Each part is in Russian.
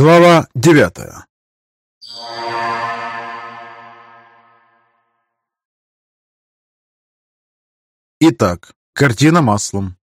Глава девятая Итак, картина маслом.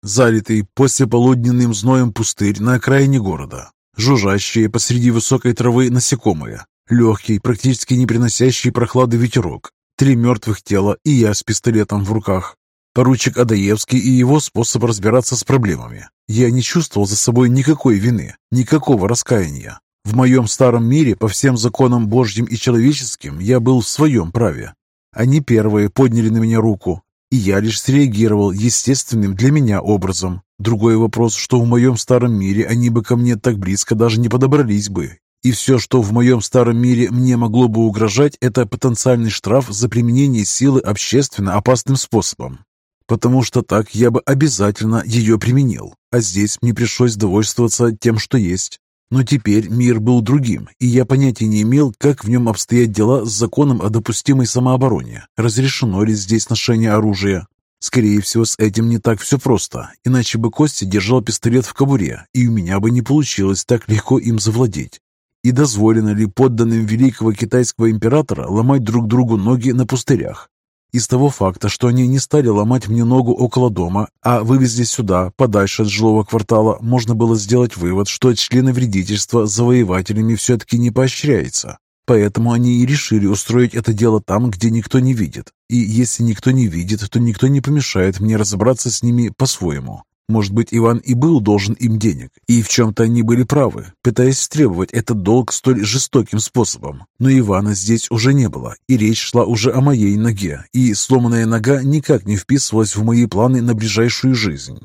Залитый послеполуденным зноем пустырь на окраине города. Жужжащие посреди высокой травы насекомые. Легкий, практически не приносящий прохлады ветерок. Три мертвых тела и я с пистолетом в руках. Поручик Адаевский и его способ разбираться с проблемами. Я не чувствовал за собой никакой вины, никакого раскаяния. В моем старом мире, по всем законам Божьим и человеческим, я был в своем праве. Они первые подняли на меня руку, и я лишь среагировал естественным для меня образом. Другой вопрос, что в моем старом мире они бы ко мне так близко даже не подобрались бы. И все, что в моем старом мире мне могло бы угрожать, это потенциальный штраф за применение силы общественно опасным способом. Потому что так я бы обязательно ее применил. А здесь мне пришлось довольствоваться тем, что есть. Но теперь мир был другим, и я понятия не имел, как в нем обстоят дела с законом о допустимой самообороне. Разрешено ли здесь ношение оружия? Скорее всего, с этим не так все просто, иначе бы Костя держал пистолет в кобуре, и у меня бы не получилось так легко им завладеть. И дозволено ли подданным великого китайского императора ломать друг другу ноги на пустырях? Из того факта, что они не стали ломать мне ногу около дома, а вывезли сюда, подальше от жилого квартала, можно было сделать вывод, что члены вредительства завоевателями все-таки не поощряется. Поэтому они и решили устроить это дело там, где никто не видит. И если никто не видит, то никто не помешает мне разобраться с ними по-своему. Может быть, Иван и был должен им денег, и в чем-то они были правы, пытаясь требовать этот долг столь жестоким способом. Но Ивана здесь уже не было, и речь шла уже о моей ноге, и сломанная нога никак не вписывалась в мои планы на ближайшую жизнь.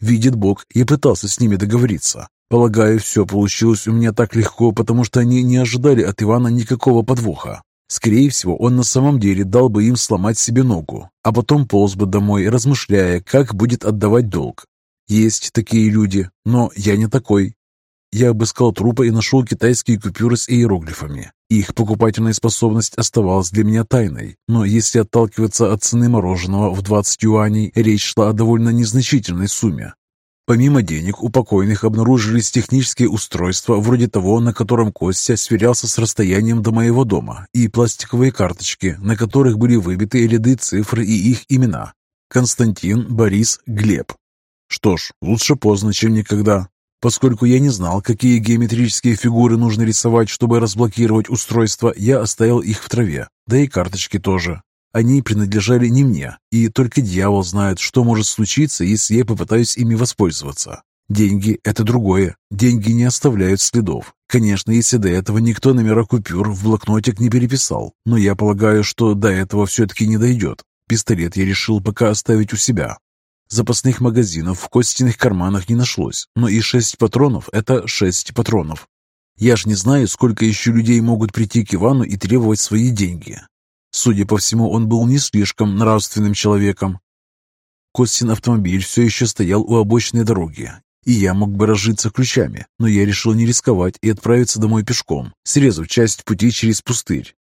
Видит Бог, я пытался с ними договориться. Полагаю, все получилось у меня так легко, потому что они не ожидали от Ивана никакого подвоха. Скорее всего, он на самом деле дал бы им сломать себе ногу, а потом полз бы домой, размышляя, как будет отдавать долг. Есть такие люди, но я не такой. Я обыскал трупы и нашел китайские купюры с иероглифами. Их покупательная способность оставалась для меня тайной, но если отталкиваться от цены мороженого в 20 юаней, речь шла о довольно незначительной сумме. Помимо денег, у покойных обнаружились технические устройства, вроде того, на котором Костя сверялся с расстоянием до моего дома, и пластиковые карточки, на которых были выбиты ряды цифр и их имена. Константин, Борис, Глеб. Что ж, лучше поздно, чем никогда. Поскольку я не знал, какие геометрические фигуры нужно рисовать, чтобы разблокировать устройство, я оставил их в траве, да и карточки тоже. Они принадлежали не мне, и только дьявол знает, что может случиться, если я попытаюсь ими воспользоваться. Деньги – это другое. Деньги не оставляют следов. Конечно, если до этого никто номера купюр в блокнотик не переписал, но я полагаю, что до этого все-таки не дойдет. Пистолет я решил пока оставить у себя. Запасных магазинов в костяных карманах не нашлось, но и шесть патронов – это шесть патронов. Я ж не знаю, сколько еще людей могут прийти к Ивану и требовать свои деньги. Судя по всему, он был не слишком нравственным человеком. Костин автомобиль все еще стоял у обочины дороги, и я мог бы разжиться ключами, но я решил не рисковать и отправиться домой пешком, срезав часть пути через пустырь.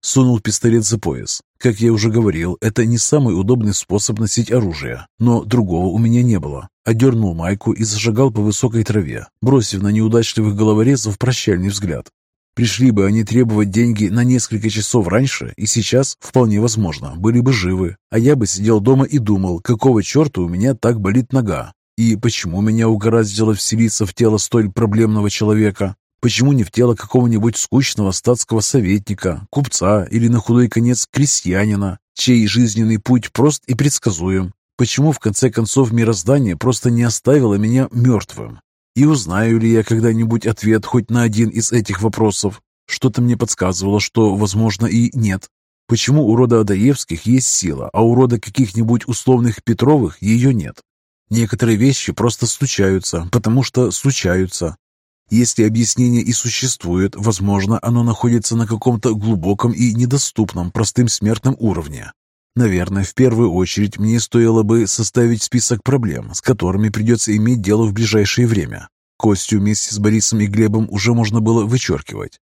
Сунул пистолет за пояс. Как я уже говорил, это не самый удобный способ носить оружие, но другого у меня не было. Одернул майку и зажигал по высокой траве, бросив на неудачливых головорезов прощальный взгляд. Пришли бы они требовать деньги на несколько часов раньше, и сейчас, вполне возможно, были бы живы, а я бы сидел дома и думал, какого черта у меня так болит нога, и почему меня угораздило вселиться в тело столь проблемного человека. Почему не в тело какого-нибудь скучного статского советника, купца или на худой конец крестьянина, чей жизненный путь прост и предсказуем? Почему в конце концов мироздание просто не оставило меня мертвым? И узнаю ли я когда-нибудь ответ хоть на один из этих вопросов? Что-то мне подсказывало, что, возможно, и нет. Почему у рода Адаевских есть сила, а у рода каких-нибудь условных Петровых ее нет? Некоторые вещи просто случаются, потому что случаются, если объяснение и существует, возможно, оно находится на каком-то глубоком и недоступном простым смертным уровне. Наверное, в первую очередь мне стоило бы составить список проблем, с которыми придется иметь дело в ближайшее время. Костю вместе с Борисом и Глебом уже можно было вычеркивать.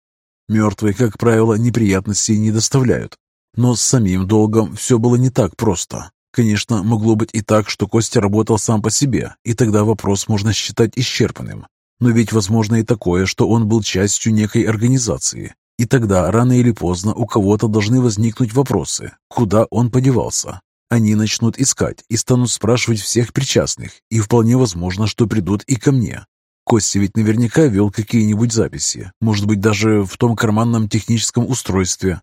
Мертвые, как правило, неприятностей не доставляют. Но с самим долгом все было не так просто. Конечно, могло быть и так, что Костя работал сам по себе, и тогда вопрос можно считать исчерпанным. Но ведь возможно и такое, что он был частью некой организации. И тогда, рано или поздно, у кого-то должны возникнуть вопросы, куда он подевался. Они начнут искать и станут спрашивать всех причастных, и вполне возможно, что придут и ко мне. Костя ведь наверняка вел какие-нибудь записи, может быть, даже в том карманном техническом устройстве.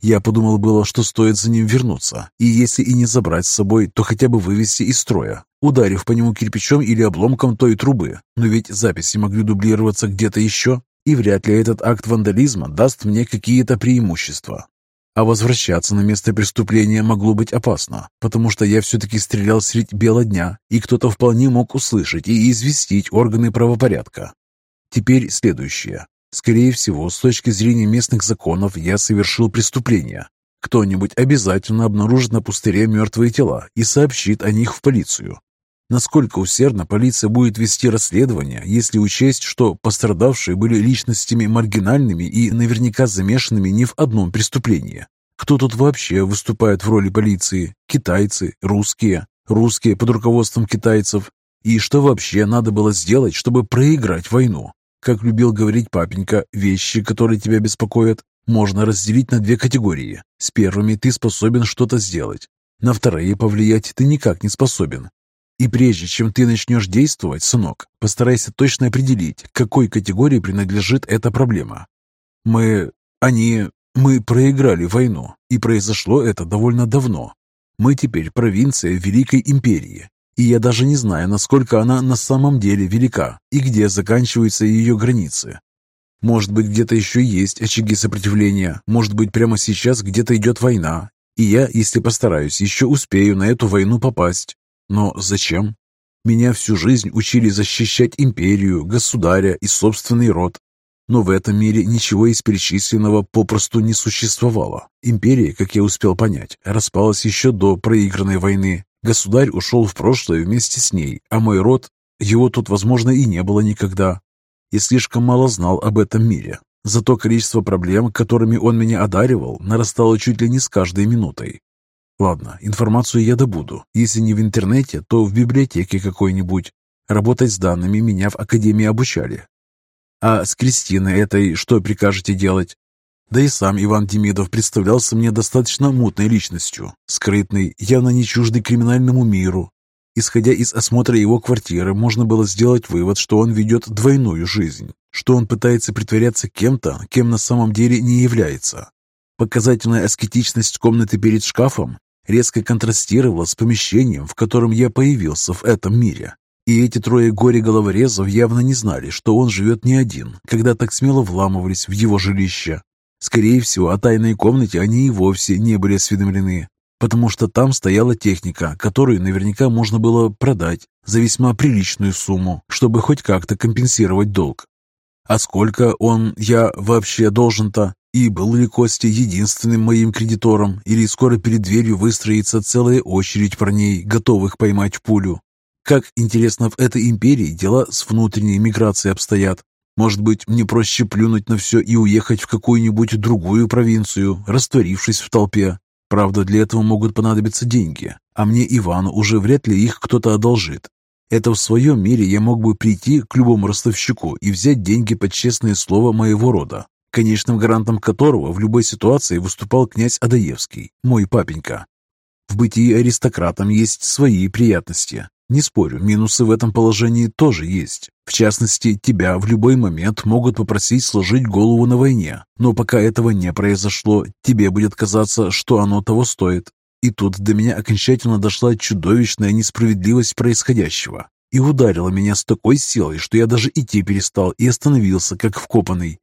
Я подумал было, что стоит за ним вернуться, и если и не забрать с собой, то хотя бы вывести из строя, ударив по нему кирпичом или обломком той трубы. Но ведь записи могли дублироваться где-то еще, и вряд ли этот акт вандализма даст мне какие-то преимущества. А возвращаться на место преступления могло быть опасно, потому что я все-таки стрелял средь бела дня, и кто-то вполне мог услышать и известить органы правопорядка. Теперь следующее. Скорее всего, с точки зрения местных законов, я совершил преступление. Кто-нибудь обязательно обнаружит на пустыре мертвые тела и сообщит о них в полицию. Насколько усердно полиция будет вести расследование, если учесть, что пострадавшие были личностями маргинальными и наверняка замешанными не в одном преступлении? Кто тут вообще выступает в роли полиции? Китайцы? Русские? Русские под руководством китайцев? И что вообще надо было сделать, чтобы проиграть войну? Как любил говорить папенька, вещи, которые тебя беспокоят, можно разделить на две категории. С первыми ты способен что-то сделать. На вторые повлиять ты никак не способен. И прежде чем ты начнешь действовать, сынок, постарайся точно определить, какой категории принадлежит эта проблема. Мы... они... мы проиграли войну, и произошло это довольно давно. Мы теперь провинция Великой Империи, и я даже не знаю, насколько она на самом деле велика и где заканчиваются ее границы. Может быть, где-то еще есть очаги сопротивления, может быть, прямо сейчас где-то идет война, и я, если постараюсь, еще успею на эту войну попасть. Но зачем? Меня всю жизнь учили защищать империю, государя и собственный род. Но в этом мире ничего из перечисленного попросту не существовало. Империя, как я успел понять, распалась еще до проигранной войны. Государь ушел в прошлое вместе с ней, а мой род, его тут, возможно, и не было никогда. Я слишком мало знал об этом мире. Зато количество проблем, которыми он меня одаривал, нарастало чуть ли не с каждой минутой. Ладно, информацию я добуду. Если не в интернете, то в библиотеке какой-нибудь. Работать с данными меня в академии обучали. А с Кристиной этой что прикажете делать? Да и сам Иван Демидов представлялся мне достаточно мутной личностью. Скрытный, явно не чуждый криминальному миру. Исходя из осмотра его квартиры, можно было сделать вывод, что он ведет двойную жизнь, что он пытается притворяться кем-то, кем на самом деле не является. Показательная аскетичность комнаты перед шкафом резко контрастировала с помещением, в котором я появился в этом мире. И эти трое горе-головорезов явно не знали, что он живет не один, когда так смело вламывались в его жилище. Скорее всего, о тайной комнате они и вовсе не были осведомлены, потому что там стояла техника, которую наверняка можно было продать за весьма приличную сумму, чтобы хоть как-то компенсировать долг. А сколько он, я вообще должен-то? И был ли Костя единственным моим кредитором, или скоро перед дверью выстроится целая очередь парней, готовых поймать пулю? Как, интересно, в этой империи дела с внутренней миграцией обстоят? Может быть, мне проще плюнуть на все и уехать в какую-нибудь другую провинцию, растворившись в толпе? Правда, для этого могут понадобиться деньги, а мне, Ивану, уже вряд ли их кто-то одолжит. Это в своем мире я мог бы прийти к любому ростовщику и взять деньги под честное слово моего рода, конечным гарантом которого в любой ситуации выступал князь Адаевский, мой папенька. В бытии аристократам есть свои приятности. Не спорю, минусы в этом положении тоже есть. В частности, тебя в любой момент могут попросить сложить голову на войне, но пока этого не произошло, тебе будет казаться, что оно того стоит. И тут до меня окончательно дошла чудовищная несправедливость происходящего и ударила меня с такой силой, что я даже идти перестал и остановился, как вкопанный.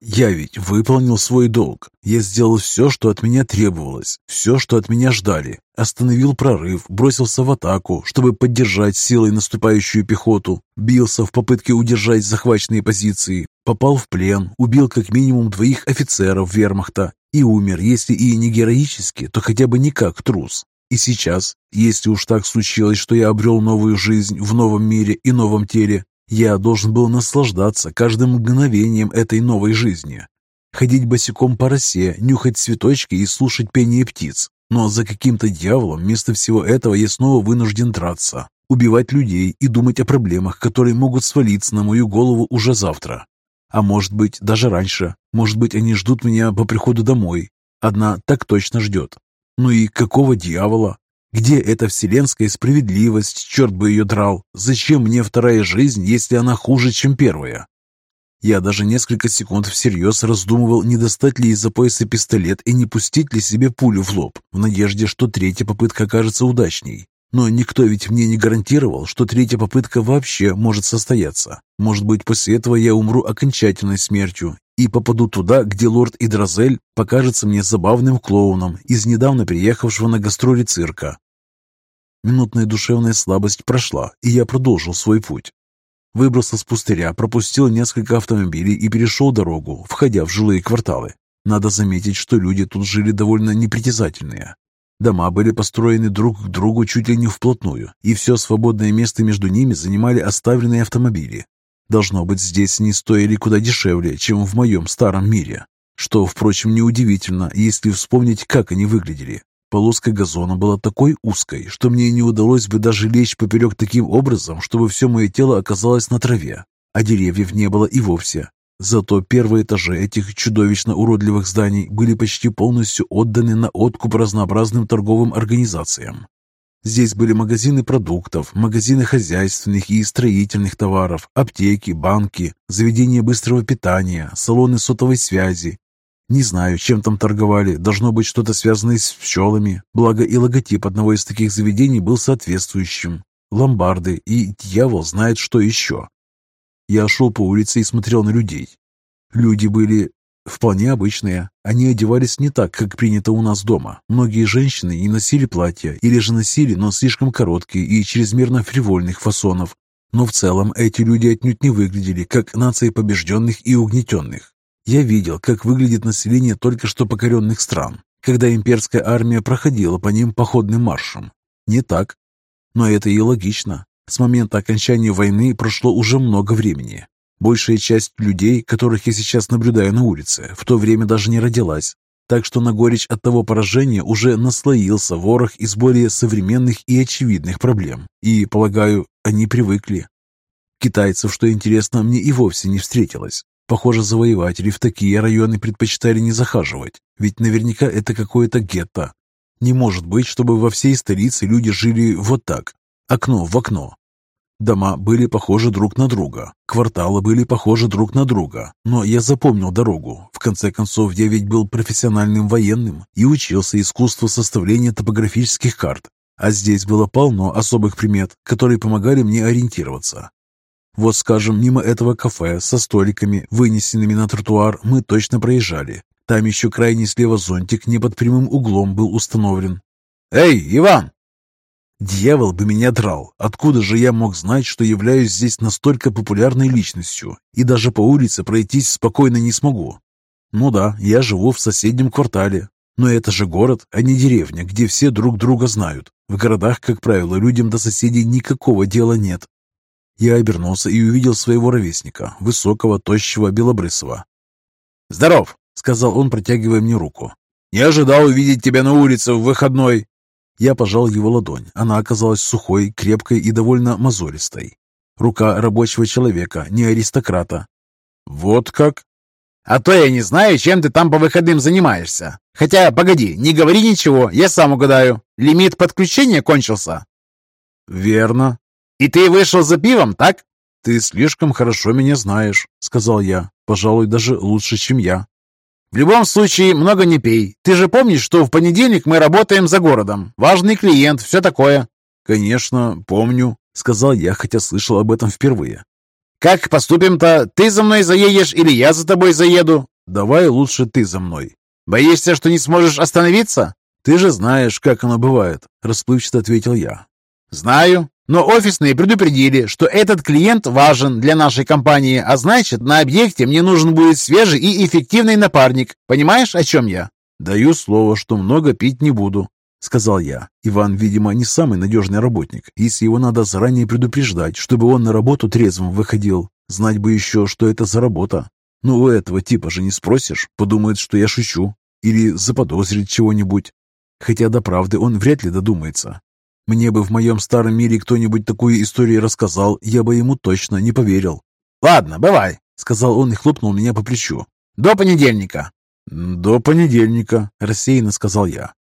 Я ведь выполнил свой долг. Я сделал все, что от меня требовалось, все, что от меня ждали. Остановил прорыв, бросился в атаку, чтобы поддержать силой наступающую пехоту. Бился в попытке удержать захваченные позиции. Попал в плен, убил как минимум двоих офицеров вермахта и умер, если и не героически, то хотя бы не как трус. И сейчас, если уж так случилось, что я обрел новую жизнь в новом мире и новом теле, я должен был наслаждаться каждым мгновением этой новой жизни. Ходить босиком по росе, нюхать цветочки и слушать пение птиц. Но за каким-то дьяволом вместо всего этого я снова вынужден драться. убивать людей и думать о проблемах, которые могут свалиться на мою голову уже завтра. А может быть, даже раньше. Может быть, они ждут меня по приходу домой. Одна так точно ждет. Ну и какого дьявола? Где эта вселенская справедливость, черт бы ее драл? Зачем мне вторая жизнь, если она хуже, чем первая? Я даже несколько секунд всерьез раздумывал, не достать ли из-за пояса пистолет и не пустить ли себе пулю в лоб, в надежде, что третья попытка окажется удачней. Но никто ведь мне не гарантировал, что третья попытка вообще может состояться. Может быть, после этого я умру окончательной смертью и попаду туда, где лорд Идразель покажется мне забавным клоуном из недавно приехавшего на гастроли цирка. Минутная душевная слабость прошла, и я продолжил свой путь. Выбрался с пустыря, пропустил несколько автомобилей и перешел дорогу, входя в жилые кварталы. Надо заметить, что люди тут жили довольно непритязательные. Дома были построены друг к другу чуть ли не вплотную, и все свободное место между ними занимали оставленные автомобили. Должно быть, здесь они стоили куда дешевле, чем в моем старом мире. Что, впрочем, неудивительно, если вспомнить, как они выглядели. Полоска газона была такой узкой, что мне не удалось бы даже лечь поперек таким образом, чтобы все мое тело оказалось на траве, а деревьев не было и вовсе. Зато первые этажи этих чудовищно уродливых зданий были почти полностью отданы на откуп разнообразным торговым организациям. Здесь были магазины продуктов, магазины хозяйственных и строительных товаров, аптеки, банки, заведения быстрого питания, салоны сотовой связи. Не знаю, чем там торговали, должно быть что-то связанное с пчелами, благо и логотип одного из таких заведений был соответствующим. Ломбарды и дьявол знает что еще. Я шел по улице и смотрел на людей. Люди были вполне обычные. Они одевались не так, как принято у нас дома. Многие женщины не носили платья или же носили, но слишком короткие и чрезмерно фривольных фасонов. Но в целом эти люди отнюдь не выглядели как нация побежденных и угнетенных. Я видел, как выглядит население только что покоренных стран, когда имперская армия проходила по ним походным маршем. Не так. Но это и логично. С момента окончания войны прошло уже много времени. Большая часть людей, которых я сейчас наблюдаю на улице, в то время даже не родилась. Так что на горечь от того поражения уже наслоился ворох из более современных и очевидных проблем. И, полагаю, они привыкли. Китайцев, что интересно, мне и вовсе не встретилось. Похоже, завоеватели в такие районы предпочитали не захаживать, ведь наверняка это какое-то гетто. Не может быть, чтобы во всей столице люди жили вот так, окно в окно, Дома были похожи друг на друга, кварталы были похожи друг на друга, но я запомнил дорогу. В конце концов, я ведь был профессиональным военным и учился искусству составления топографических карт, а здесь было полно особых примет, которые помогали мне ориентироваться. Вот, скажем, мимо этого кафе со столиками, вынесенными на тротуар, мы точно проезжали. Там еще крайний слева зонтик не под прямым углом был установлен. «Эй, Иван!» Дьявол бы меня драл. Откуда же я мог знать, что являюсь здесь настолько популярной личностью, и даже по улице пройтись спокойно не смогу? Ну да, я живу в соседнем квартале. Но это же город, а не деревня, где все друг друга знают. В городах, как правило, людям до соседей никакого дела нет. Я обернулся и увидел своего ровесника, высокого, тощего, белобрысого. «Здоров!» — сказал он, протягивая мне руку. «Не ожидал увидеть тебя на улице в выходной!» Я пожал его ладонь. Она оказалась сухой, крепкой и довольно мозолистой. Рука рабочего человека, не аристократа. «Вот как?» «А то я не знаю, чем ты там по выходным занимаешься. Хотя, погоди, не говори ничего, я сам угадаю. Лимит подключения кончился?» «Верно». «И ты вышел за пивом, так?» «Ты слишком хорошо меня знаешь», — сказал я. «Пожалуй, даже лучше, чем я». В любом случае, много не пей. Ты же помнишь, что в понедельник мы работаем за городом. Важный клиент, все такое». «Конечно, помню», — сказал я, хотя слышал об этом впервые. «Как поступим-то? Ты за мной заедешь или я за тобой заеду?» «Давай лучше ты за мной». «Боишься, что не сможешь остановиться?» «Ты же знаешь, как оно бывает», — расплывчато ответил я. «Знаю. Но офисные предупредили, что этот клиент важен для нашей компании, а значит, на объекте мне нужен будет свежий и эффективный напарник. Понимаешь, о чем я? Даю слово, что много пить не буду, сказал я. Иван, видимо, не самый надежный работник, если его надо заранее предупреждать, чтобы он на работу трезвым выходил. Знать бы еще, что это за работа. Ну, у этого типа же не спросишь, подумает, что я шучу. Или заподозрит чего-нибудь. Хотя до правды он вряд ли додумается. Мне бы в моем старом мире кто-нибудь такую историю рассказал, я бы ему точно не поверил. «Ладно, бывай», — сказал он и хлопнул меня по плечу. «До понедельника». «До понедельника», — рассеянно сказал я.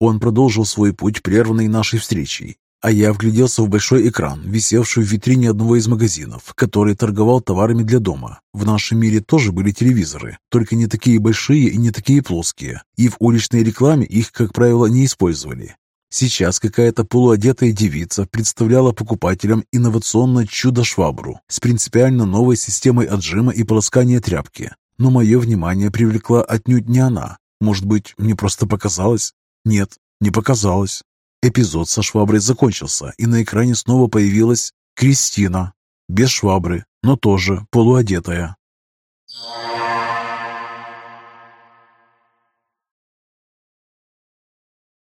Он продолжил свой путь, прерванный нашей встречей, а я вгляделся в большой экран, висевший в витрине одного из магазинов, который торговал товарами для дома. В нашем мире тоже были телевизоры, только не такие большие и не такие плоские, и в уличной рекламе их, как правило, не использовали. Сейчас какая-то полуодетая девица представляла покупателям инновационное чудо-швабру с принципиально новой системой отжима и полоскания тряпки. Но мое внимание привлекла отнюдь не она. Может быть, мне просто показалось? Нет, не показалось. Эпизод со шваброй закончился, и на экране снова появилась Кристина. Без швабры, но тоже полуодетая.